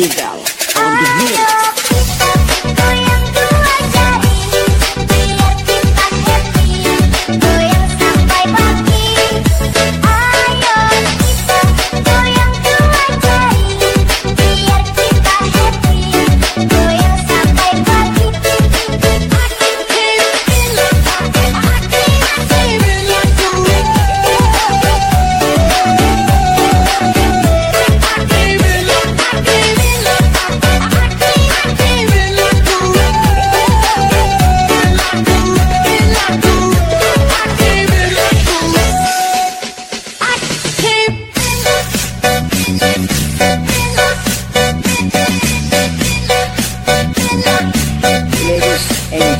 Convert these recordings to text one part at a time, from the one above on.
chiquita.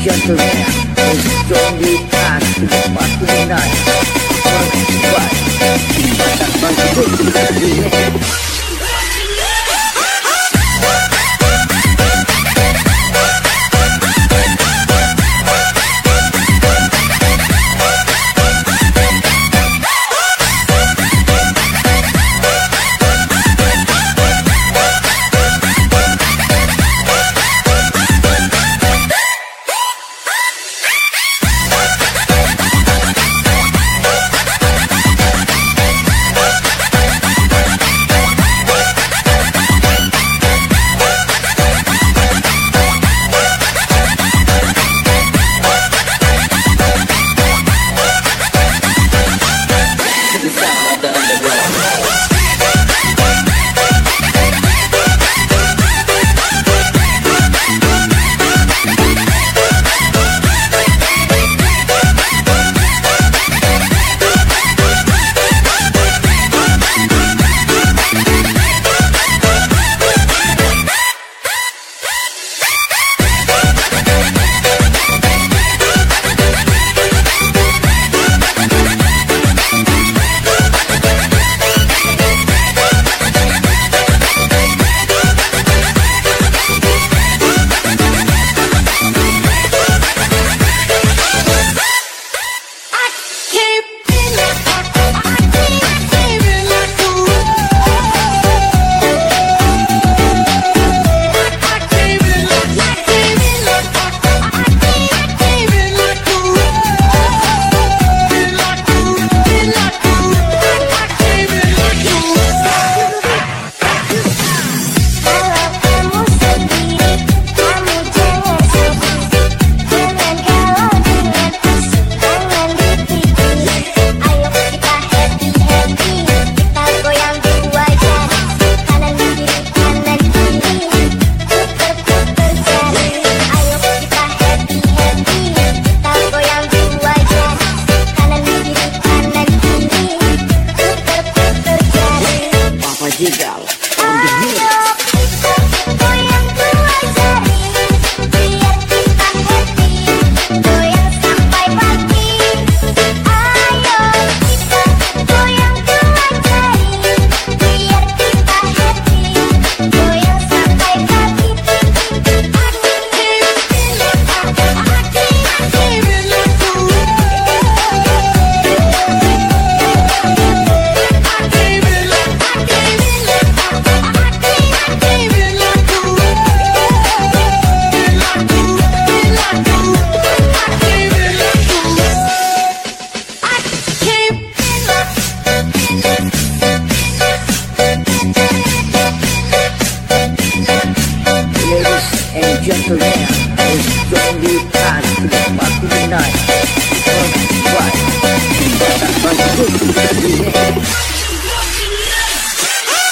Gentlemen, join me us to the party tonight. Bye. Bye. Bye. Bye.